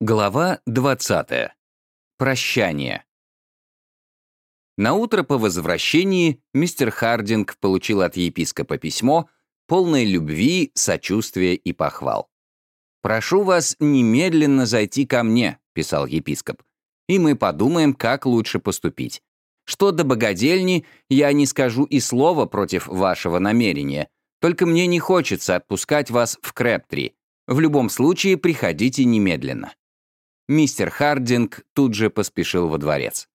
Глава 20. Прощание. На утро по возвращении мистер Хардинг получил от епископа письмо, полное любви, сочувствия и похвал. «Прошу вас немедленно зайти ко мне», — писал епископ, «и мы подумаем, как лучше поступить. Что до богадельни, я не скажу и слова против вашего намерения, только мне не хочется отпускать вас в Крэптри. В любом случае, приходите немедленно». Мистер Хардинг тут же поспешил во дворец.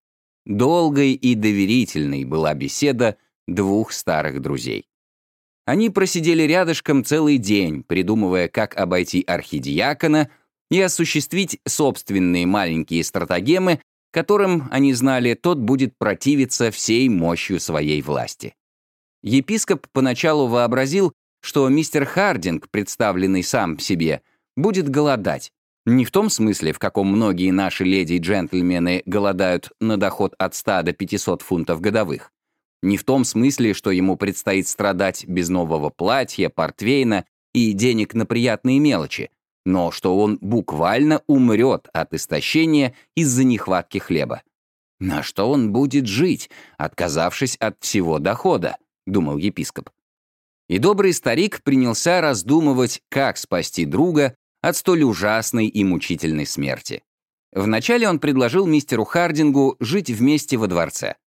Долгой и доверительной была беседа двух старых друзей. Они просидели рядышком целый день, придумывая, как обойти архидиакона и осуществить собственные маленькие стратагемы, которым, они знали, тот будет противиться всей мощью своей власти. Епископ поначалу вообразил, что мистер Хардинг, представленный сам себе, будет голодать, не в том смысле, в каком многие наши леди и джентльмены голодают на доход от 100 до 500 фунтов годовых. Не в том смысле, что ему предстоит страдать без нового платья, портвейна и денег на приятные мелочи, но что он буквально умрет от истощения из-за нехватки хлеба. На что он будет жить, отказавшись от всего дохода, думал епископ. И добрый старик принялся раздумывать, как спасти друга от столь ужасной и мучительной смерти. Вначале он предложил мистеру Хардингу жить вместе во дворце.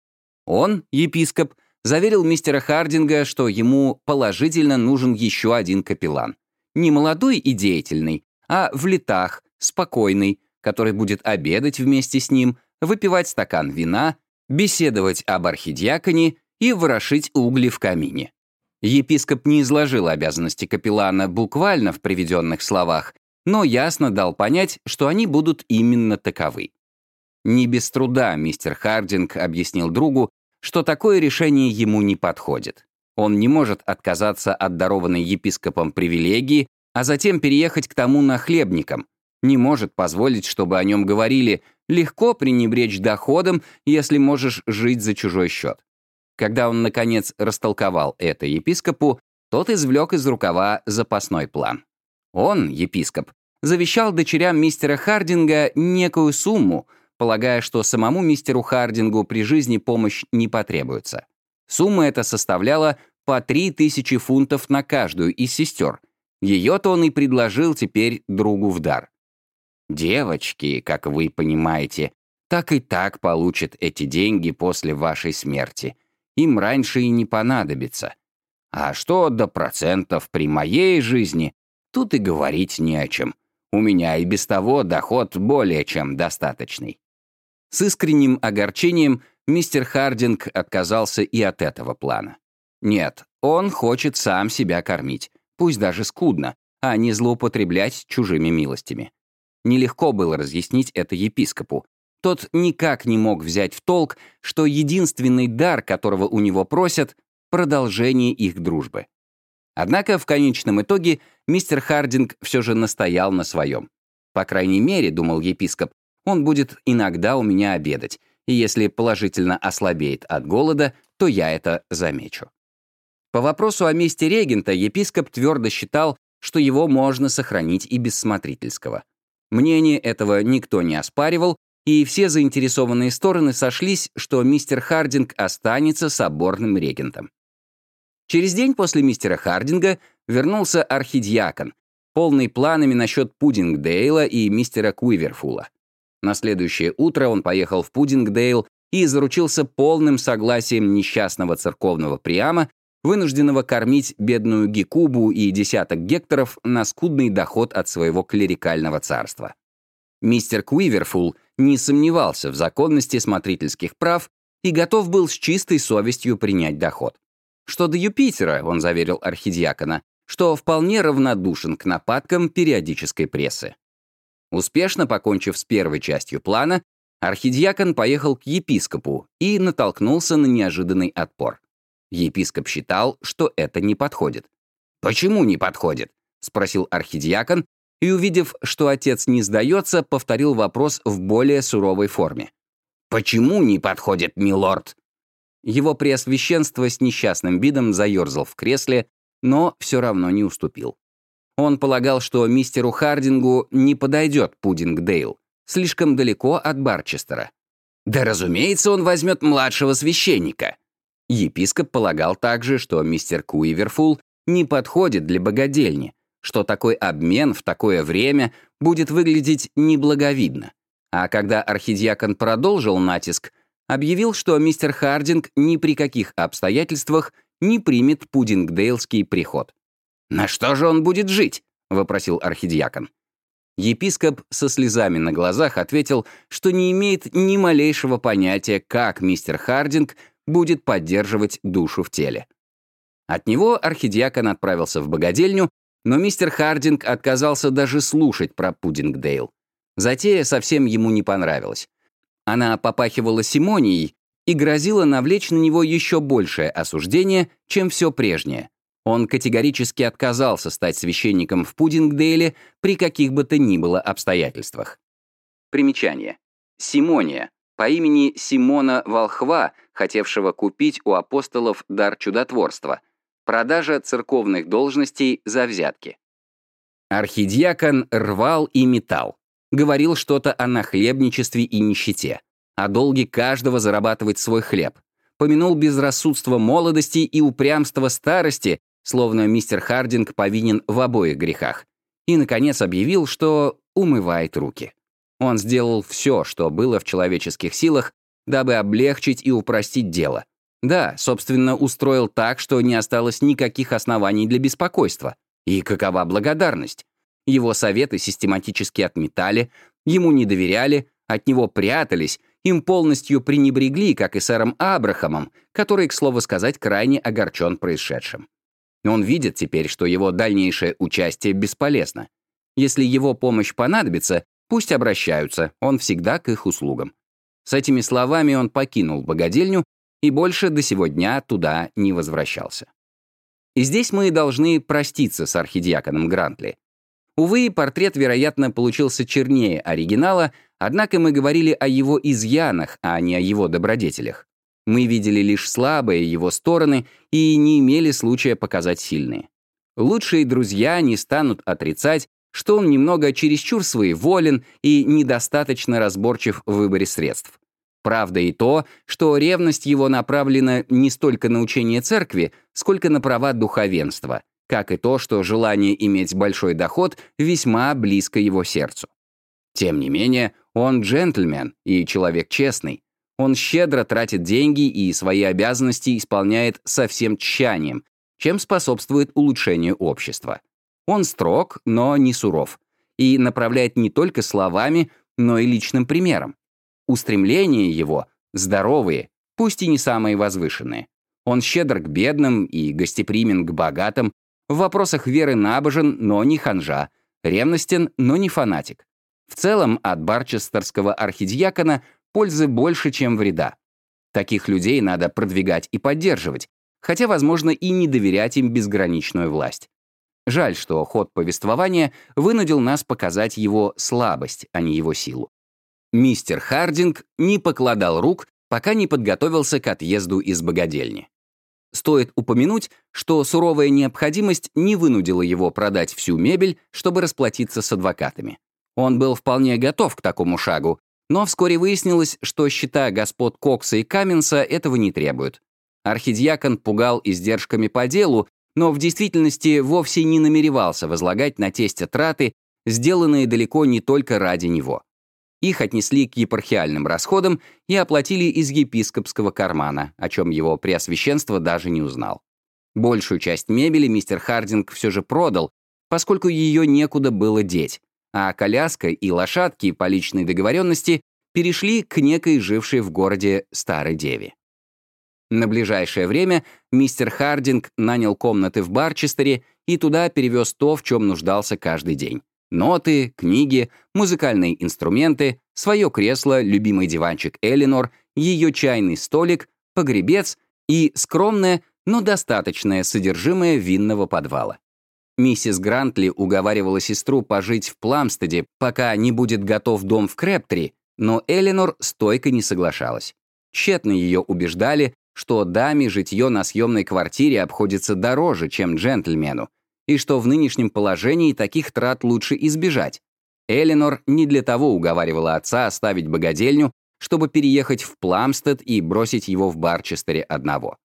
Он, епископ, заверил мистера Хардинга, что ему положительно нужен еще один капеллан. Не молодой и деятельный, а в летах, спокойный, который будет обедать вместе с ним, выпивать стакан вина, беседовать об архидиаконе и ворошить угли в камине. Епископ не изложил обязанности капеллана буквально в приведенных словах, но ясно дал понять, что они будут именно таковы. Не без труда мистер Хардинг объяснил другу, что такое решение ему не подходит. Он не может отказаться от дарованной епископом привилегии, а затем переехать к тому нахлебникам, не может позволить, чтобы о нем говорили «легко пренебречь доходом, если можешь жить за чужой счет». Когда он, наконец, растолковал это епископу, тот извлек из рукава запасной план. Он, епископ, завещал дочерям мистера Хардинга некую сумму, полагая, что самому мистеру Хардингу при жизни помощь не потребуется. Сумма эта составляла по 3000 фунтов на каждую из сестер. Ее-то он и предложил теперь другу в дар. Девочки, как вы понимаете, так и так получат эти деньги после вашей смерти. Им раньше и не понадобится. А что до процентов при моей жизни, Тут и говорить не о чем. У меня и без того доход более чем достаточный. С искренним огорчением мистер Хардинг отказался и от этого плана. Нет, он хочет сам себя кормить, пусть даже скудно, а не злоупотреблять чужими милостями. Нелегко было разъяснить это епископу. Тот никак не мог взять в толк, что единственный дар, которого у него просят, — продолжение их дружбы. Однако в конечном итоге мистер Хардинг все же настоял на своем. По крайней мере, думал епископ, он будет иногда у меня обедать, и если положительно ослабеет от голода, то я это замечу. По вопросу о месте регента епископ твердо считал, что его можно сохранить и без смотрительского. Мнение этого никто не оспаривал, и все заинтересованные стороны сошлись, что мистер Хардинг останется соборным регентом. Через день после мистера Хардинга вернулся архидиакон, полный планами насчет Пудингдейла и мистера Куиверфула. На следующее утро он поехал в Пудингдейл и заручился полным согласием несчастного церковного приама, вынужденного кормить бедную Гекубу и десяток гекторов на скудный доход от своего клерикального царства. Мистер Куиверфул не сомневался в законности смотрительских прав и готов был с чистой совестью принять доход. Что до Юпитера, он заверил архидиакона, что вполне равнодушен к нападкам периодической прессы. Успешно покончив с первой частью плана, архидиакон поехал к епископу и натолкнулся на неожиданный отпор. Епископ считал, что это не подходит. «Почему не подходит?» — спросил архидиакон, и, увидев, что отец не сдается, повторил вопрос в более суровой форме. «Почему не подходит, милорд?» Его преосвященство с несчастным видом заерзал в кресле, но все равно не уступил. Он полагал, что мистеру Хардингу не подойдет Пудингдейл, слишком далеко от Барчестера. Да, разумеется, он возьмет младшего священника. Епископ полагал также, что мистер Куиверфул не подходит для богадельни, что такой обмен в такое время будет выглядеть неблаговидно. А когда архидиакон продолжил натиск, объявил, что мистер Хардинг ни при каких обстоятельствах не примет пудингдейлский приход. «На что же он будет жить?» — вопросил архидиакон. Епископ со слезами на глазах ответил, что не имеет ни малейшего понятия, как мистер Хардинг будет поддерживать душу в теле. От него архидиакон отправился в богадельню, но мистер Хардинг отказался даже слушать про Пудингдейл. Затея совсем ему не понравилась. Она попахивала симонией и грозила навлечь на него еще большее осуждение, чем все прежнее. Он категорически отказался стать священником в Пудингдейле при каких бы то ни было обстоятельствах. Примечание. Симония по имени Симона Волхва, хотевшего купить у апостолов дар чудотворства, продажа церковных должностей за взятки. Архидиакон рвал и метал. Говорил что-то о нахлебничестве и нищете, о долге каждого зарабатывать свой хлеб. Помянул безрассудство молодости и упрямство старости, словно мистер Хардинг повинен в обоих грехах. И, наконец, объявил, что умывает руки. Он сделал все, что было в человеческих силах, дабы облегчить и упростить дело. Да, собственно, устроил так, что не осталось никаких оснований для беспокойства. И какова благодарность? Его советы систематически отметали, ему не доверяли, от него прятались, им полностью пренебрегли, как и сэром Абрахамом, который, к слову сказать, крайне огорчен происшедшим. Он видит теперь, что его дальнейшее участие бесполезно. Если его помощь понадобится, Пусть обращаются, он всегда к их услугам. С этими словами он покинул богадельню и больше до сего дня туда не возвращался. И здесь мы должны проститься с архидиаконом Грантли. Увы, портрет, вероятно, получился чернее оригинала, однако мы говорили о его изъянах, а не о его добродетелях. Мы видели лишь слабые его стороны и не имели случая показать сильные. Лучшие друзья не станут отрицать, что он немного чересчур своеволен и недостаточно разборчив в выборе средств. Правда и то, что ревность его направлена не столько на учение церкви, сколько на права духовенства, как и то, что желание иметь большой доход весьма близко его сердцу. Тем не менее, он джентльмен и человек честный. Он щедро тратит деньги и свои обязанности исполняет со всем тщанием, чем способствует улучшению общества. Он строг, но не суров. И направляет не только словами, но и личным примером. Устремления его здоровые, пусть и не самые возвышенные. Он щедр к бедным и гостеприимен к богатым, в вопросах веры набожен, но не ханжа, ревностен, но не фанатик. В целом от барчестерского архидиакона пользы больше, чем вреда. Таких людей надо продвигать и поддерживать, хотя, возможно, и не доверять им безграничную власть. Жаль, что ход повествования вынудил нас показать его слабость, а не его силу. Мистер Хардинг не покладал рук, пока не подготовился к отъезду из богадельни. Стоит упомянуть, что суровая необходимость не вынудила его продать всю мебель, чтобы расплатиться с адвокатами. Он был вполне готов к такому шагу, но вскоре выяснилось, что счета господ Кокса и Каменса этого не требуют. Архидиакон пугал издержками по делу но в действительности вовсе не намеревался возлагать на тестя траты, сделанные далеко не только ради него. Их отнесли к епархиальным расходам и оплатили из епископского кармана, о чем его преосвященство даже не узнал. Большую часть мебели мистер Хардинг все же продал, поскольку ее некуда было деть, а коляска и лошадки по личной договоренности перешли к некой жившей в городе старой деве. На ближайшее время мистер Хардинг нанял комнаты в Барчестере и туда перевез то, в чем нуждался каждый день. Ноты, книги, музыкальные инструменты, свое кресло, любимый диванчик Элинор, ее чайный столик, погребец и скромное, но достаточное содержимое винного подвала. Миссис Грантли уговаривала сестру пожить в Пламстеде, пока не будет готов дом в Крептри, но Элинор стойко не соглашалась. Тщетно ее убеждали, что даме житье на съемной квартире обходится дороже, чем джентльмену, и что в нынешнем положении таких трат лучше избежать. Эленор не для того уговаривала отца оставить богадельню, чтобы переехать в Пламстед и бросить его в Барчестере одного.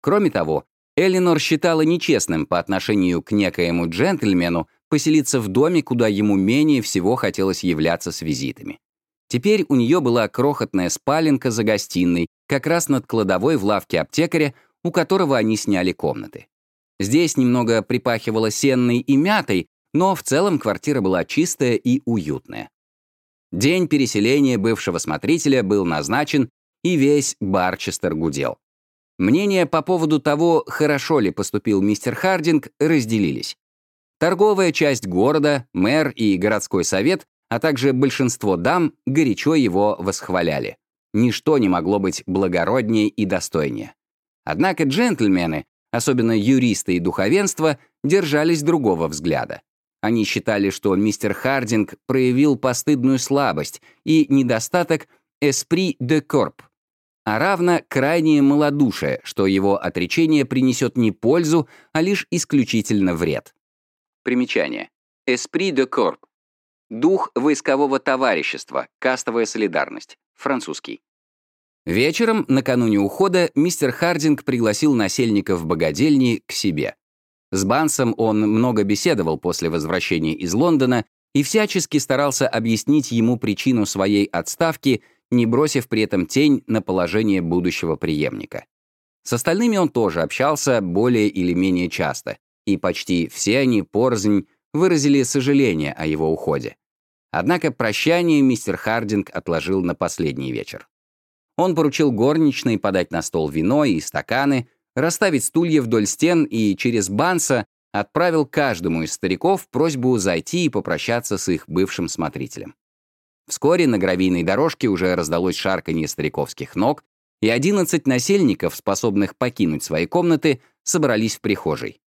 Кроме того, Эленор считала нечестным по отношению к некоему джентльмену поселиться в доме, куда ему менее всего хотелось являться с визитами. Теперь у нее была крохотная спаленка за гостиной, как раз над кладовой в лавке аптекаря, у которого они сняли комнаты. Здесь немного припахивало сенной и мятой, но в целом квартира была чистая и уютная. День переселения бывшего смотрителя был назначен, и весь Барчестер гудел. Мнения по поводу того, хорошо ли поступил мистер Хардинг, разделились. Торговая часть города, мэр и городской совет, а также большинство дам горячо его восхваляли. Ничто не могло быть благороднее и достойнее. Однако джентльмены, особенно юристы и духовенство, держались другого взгляда. Они считали, что мистер Хардинг проявил постыдную слабость и недостаток «esprit de corps», а равно крайнее малодушие, что его отречение принесет не пользу, а лишь исключительно вред. Примечание. «Esprit de corps» — дух войскового товарищества, кастовая солидарность, французский. Вечером, накануне ухода, мистер Хардинг пригласил насельников богадельни к себе. С Бансом он много беседовал после возвращения из Лондона и всячески старался объяснить ему причину своей отставки, не бросив при этом тень на положение будущего преемника. С остальными он тоже общался более или менее часто, и почти все они порзнь выразили сожаление о его уходе. Однако прощание мистер Хардинг отложил на последний вечер. Он поручил горничной подать на стол вино и стаканы, расставить стулья вдоль стен и через Банса отправил каждому из стариков просьбу зайти и попрощаться с их бывшим смотрителем. Вскоре на гравийной дорожке уже раздалось шарканье стариковских ног, и одиннадцать насельников, способных покинуть свои комнаты, собрались в прихожей.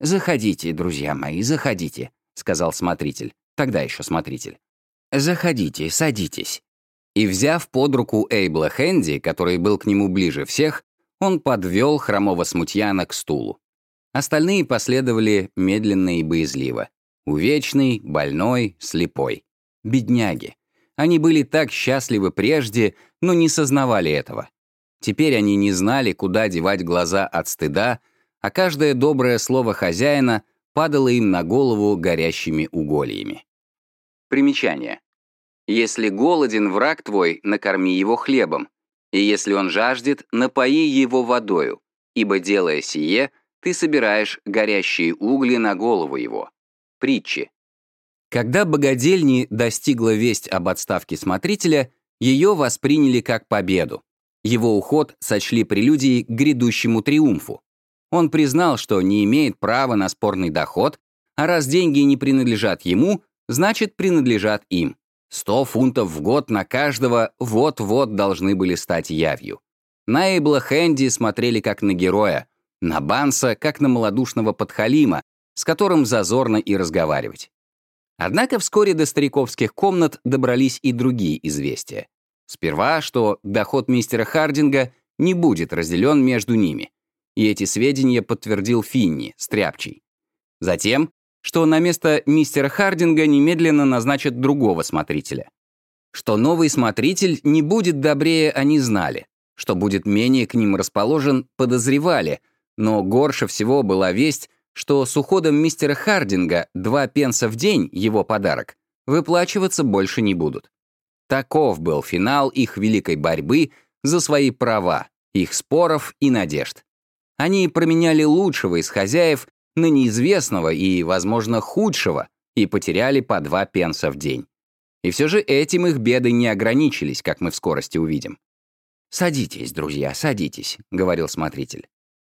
«Заходите, друзья мои, заходите», — сказал смотритель, тогда еще смотритель. «Заходите, садитесь». И, взяв под руку Эйбла Хэнди, который был к нему ближе всех, он подвел хромого смутьяна к стулу. Остальные последовали медленно и боязливо. Увечный, больной, слепой. Бедняги. Они были так счастливы прежде, но не сознавали этого. Теперь они не знали, куда девать глаза от стыда, а каждое доброе слово хозяина падало им на голову горящими угольями. Примечание. «Если голоден враг твой, накорми его хлебом, и если он жаждет, напои его водою, ибо, делая сие, ты собираешь горящие угли на голову его». Притчи. Когда богадельни достигла весть об отставке смотрителя, ее восприняли как победу. Его уход сочли прелюдией к грядущему триумфу. Он признал, что не имеет права на спорный доход, а раз деньги не принадлежат ему, значит, принадлежат им. Сто фунтов в год на каждого вот-вот должны были стать явью. На Эйбла Хэнди смотрели как на героя, на Банса как на малодушного подхалима, с которым зазорно и разговаривать. Однако вскоре до стариковских комнат добрались и другие известия. Сперва, что доход мистера Хардинга не будет разделен между ними, и эти сведения подтвердил Финни, стряпчий. Затем, что на место мистера Хардинга немедленно назначат другого смотрителя. Что новый смотритель не будет добрее, они знали. Что будет менее к ним расположен, подозревали. Но горше всего была весть, что с уходом мистера Хардинга два пенса в день, его подарок, выплачиваться больше не будут. Таков был финал их великой борьбы за свои права, их споров и надежд. Они променяли лучшего из хозяев на неизвестного и, возможно, худшего, и потеряли по два пенса в день. И все же этим их беды не ограничились, как мы в скорости увидим. «Садитесь, друзья, садитесь», — говорил смотритель.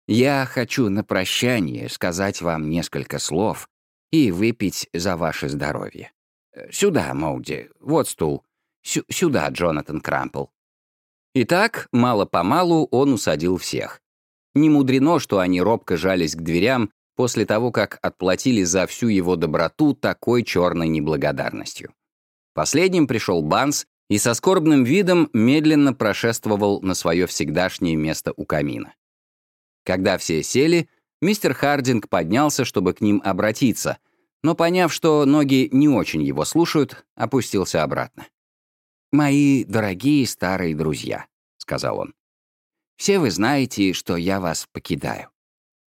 «Я хочу на прощание сказать вам несколько слов и выпить за ваше здоровье. Сюда, Моуди, вот стул. Сю сюда, Джонатан Крампл». Итак, мало-помалу он усадил всех. Не мудрено, что они робко жались к дверям после того, как отплатили за всю его доброту такой черной неблагодарностью. Последним пришел Банс и со скорбным видом медленно прошествовал на свое всегдашнее место у камина. Когда все сели, Мистер Хардинг поднялся, чтобы к ним обратиться, но, поняв, что ноги не очень его слушают, опустился обратно. «Мои дорогие старые друзья», — сказал он, — «все вы знаете, что я вас покидаю».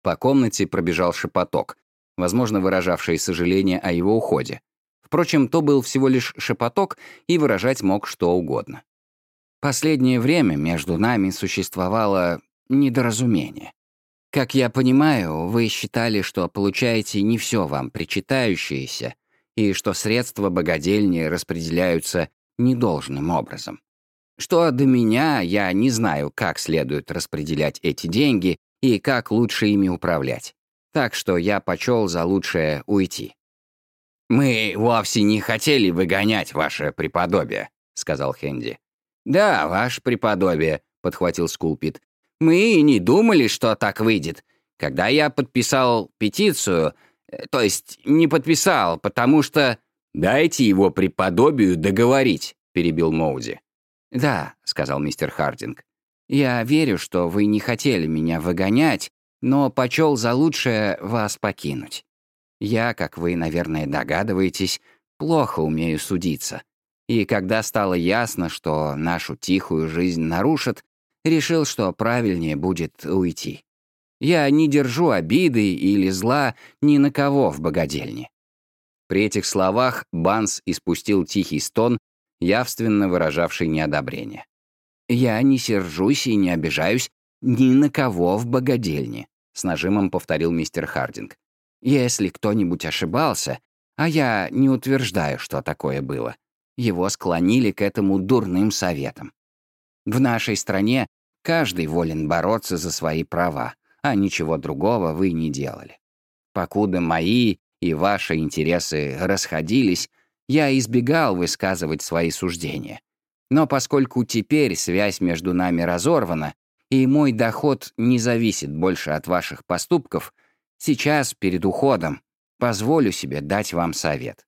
По комнате пробежал шепоток, возможно, выражавший сожаление о его уходе. Впрочем, то был всего лишь шепоток и выражать мог что угодно. Последнее время между нами существовало недоразумение. Как я понимаю, вы считали, что получаете не все вам причитающееся, и что средства богадельни распределяются недолжным образом. Что до меня, я не знаю, как следует распределять эти деньги и как лучше ими управлять. Так что я почел за лучшее уйти. «Мы вовсе не хотели выгонять ваше преподобие», — сказал Хенди. «Да, ваше преподобие», — подхватил Скулпит. Мы и не думали, что так выйдет. Когда я подписал петицию, э, то есть не подписал, потому что... «Дайте его преподобию договорить», — перебил Моуди. «Да», — сказал мистер Хардинг. «Я верю, что вы не хотели меня выгонять, но почел за лучшее вас покинуть. Я, как вы, наверное, догадываетесь, плохо умею судиться. И когда стало ясно, что нашу тихую жизнь нарушат, решил, что правильнее будет уйти. Я не держу обиды или зла ни на кого в богадельне. При этих словах Банс испустил тихий стон, явственно выражавший неодобрение. «Я не сержусь и не обижаюсь ни на кого в богадельне», с нажимом повторил мистер Хардинг. «Если кто-нибудь ошибался, а я не утверждаю, что такое было, его склонили к этому дурным советам. В нашей стране Каждый волен бороться за свои права, а ничего другого вы не делали. Покуда мои и ваши интересы расходились, я избегал высказывать свои суждения. Но поскольку теперь связь между нами разорвана, и мой доход не зависит больше от ваших поступков, сейчас, перед уходом, позволю себе дать вам совет.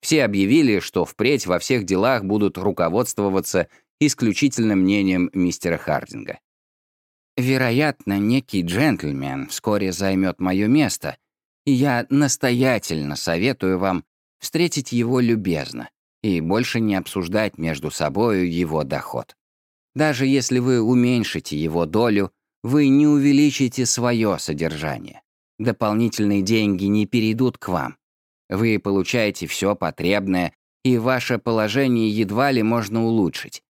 Все объявили, что впредь во всех делах будут руководствоваться исключительно мнением мистера Хардинга. «Вероятно, некий джентльмен вскоре займет мое место, и я настоятельно советую вам встретить его любезно и больше не обсуждать между собою его доход. Даже если вы уменьшите его долю, вы не увеличите свое содержание. Дополнительные деньги не перейдут к вам. Вы получаете все потребное, и ваше положение едва ли можно улучшить.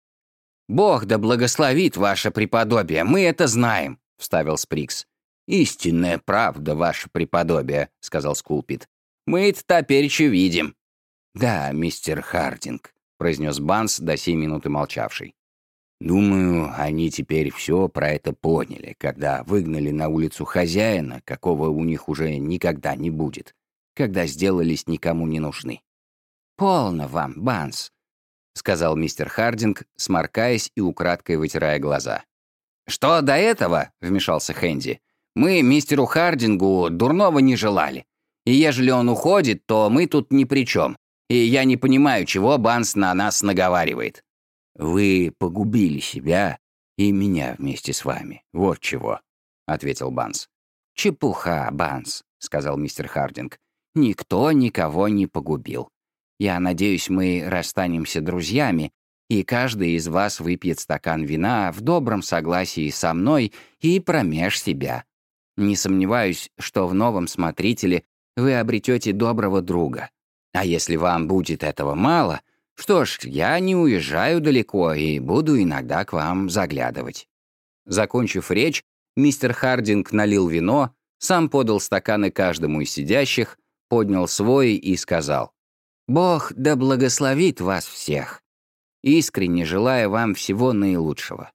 «Бог да благословит ваше преподобие, мы это знаем», — вставил Сприкс. «Истинная правда, ваше преподобие», — сказал Скулпит. «Мы это топеречу видим». «Да, мистер Хардинг», — произнес Банс, до сей минуты молчавший. «Думаю, они теперь все про это поняли, когда выгнали на улицу хозяина, какого у них уже никогда не будет, когда сделались никому не нужны». «Полно вам, Банс», — сказал мистер Хардинг, сморкаясь и украдкой вытирая глаза. «Что до этого?» — вмешался Хэнди. «Мы мистеру Хардингу дурного не желали. И ежели он уходит, то мы тут ни при чем. И я не понимаю, чего Банс на нас наговаривает». «Вы погубили себя и меня вместе с вами. Вот чего», — ответил Банс. «Чепуха, Банс», — сказал мистер Хардинг. «Никто никого не погубил. Я надеюсь, мы расстанемся друзьями, и каждый из вас выпьет стакан вина в добром согласии со мной и промеж себя. Не сомневаюсь, что в новом смотрителе вы обретете доброго друга. А если вам будет этого мало, что ж, я не уезжаю далеко и буду иногда к вам заглядывать». Закончив речь, мистер Хардинг налил вино, сам подал стаканы каждому из сидящих, поднял свой и сказал, Бог да благословит вас всех. Искренне желаю вам всего наилучшего.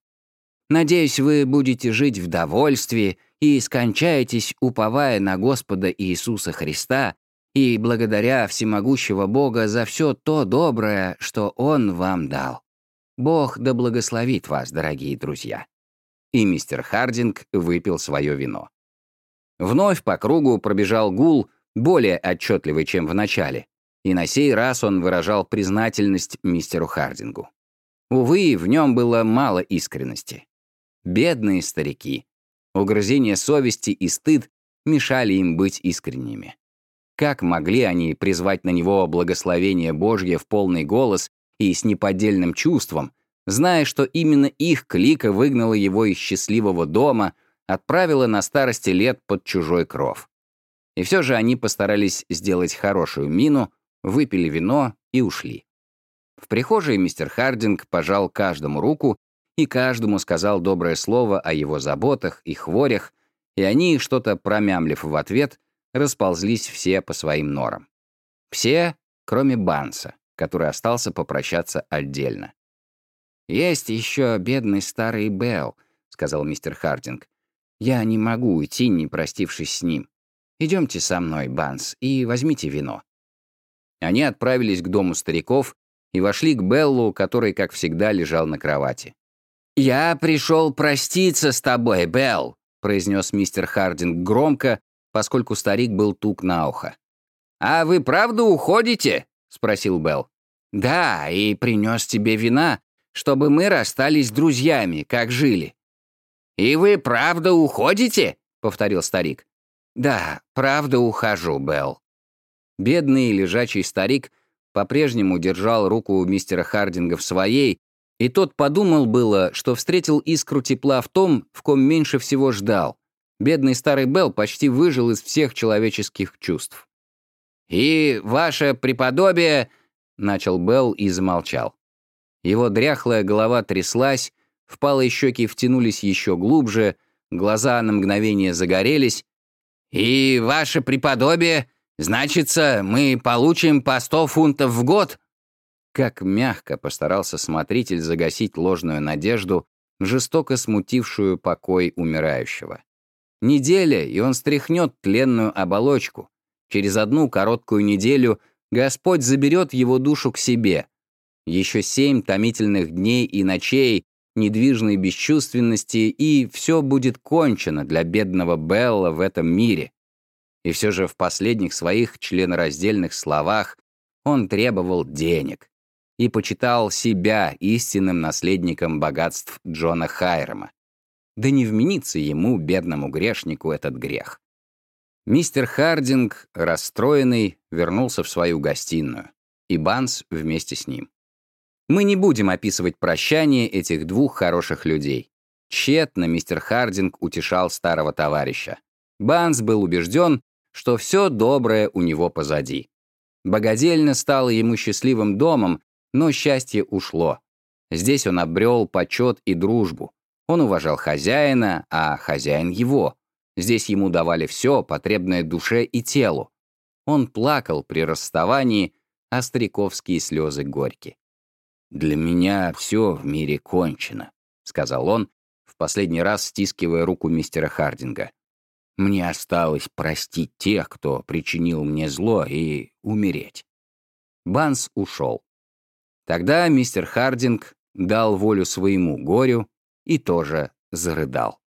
Надеюсь, вы будете жить в довольстве и скончаетесь, уповая на Господа Иисуса Христа и благодаря всемогущего Бога за все то доброе, что Он вам дал. Бог да благословит вас, дорогие друзья». И мистер Хардинг выпил свое вино. Вновь по кругу пробежал гул, более отчетливый, чем в начале, и на сей раз он выражал признательность мистеру Хардингу. Увы, в нем было мало искренности. Бедные старики. Угрызение совести и стыд мешали им быть искренними. Как могли они призвать на него благословение Божье в полный голос и с неподдельным чувством, зная, что именно их клика выгнала его из счастливого дома, отправила на старости лет под чужой кров. И все же они постарались сделать хорошую мину, выпили вино и ушли. В прихожей мистер Хардинг пожал каждому руку и каждому сказал доброе слово о его заботах и хворях, и они, что-то промямлив в ответ, расползлись все по своим норам. Все, кроме Банса, который остался попрощаться отдельно. «Есть еще бедный старый Белл», — сказал мистер Хардинг. «Я не могу уйти, не простившись с ним. Идемте со мной, Банс, и возьмите вино». Они отправились к дому стариков и вошли к Беллу, который, как всегда, лежал на кровати. «Я пришел проститься с тобой, Белл», — произнес мистер Хардинг громко, поскольку старик был тук на ухо. «А вы правда уходите?» — спросил Белл. «Да, и принес тебе вина, чтобы мы расстались друзьями, как жили». «И вы правда уходите?» — повторил старик. «Да, правда ухожу, Белл». Бедный лежачий старик по-прежнему держал руку мистера Хардинга в своей, и тот подумал было, что встретил искру тепла в том, в ком меньше всего ждал. Бедный старый Белл почти выжил из всех человеческих чувств. «И ваше преподобие...» — начал Белл и замолчал. Его дряхлая голова тряслась, впалые щеки втянулись еще глубже, глаза на мгновение загорелись. «И ваше преподобие, значится, мы получим по сто фунтов в год?» Как мягко постарался смотритель загасить ложную надежду, жестоко смутившую покой умирающего. Неделя, и он стряхнет тленную оболочку. Через одну короткую неделю Господь заберет его душу к себе. Еще семь томительных дней и ночей недвижной бесчувственности, и все будет кончено для бедного Белла в этом мире. И все же в последних своих членораздельных словах он требовал денег и почитал себя истинным наследником богатств Джона Хайрама. Да не вменится ему, бедному грешнику, этот грех. Мистер Хардинг, расстроенный, вернулся в свою гостиную, и Банс вместе с ним. Мы не будем описывать прощание этих двух хороших людей. Тщетно мистер Хардинг утешал старого товарища. Банс был убежден, что все доброе у него позади. Богодельня стала ему счастливым домом, но счастье ушло. Здесь он обрел почет и дружбу. Он уважал хозяина, а хозяин его. Здесь ему давали все, потребное душе и телу. Он плакал при расставании, а стариковские слезы горьки. «Для меня все в мире кончено», — сказал он, в последний раз стискивая руку мистера Хардинга. «Мне осталось простить тех, кто причинил мне зло, и умереть». Банс ушел. Тогда мистер Хардинг дал волю своему горю и тоже зарыдал.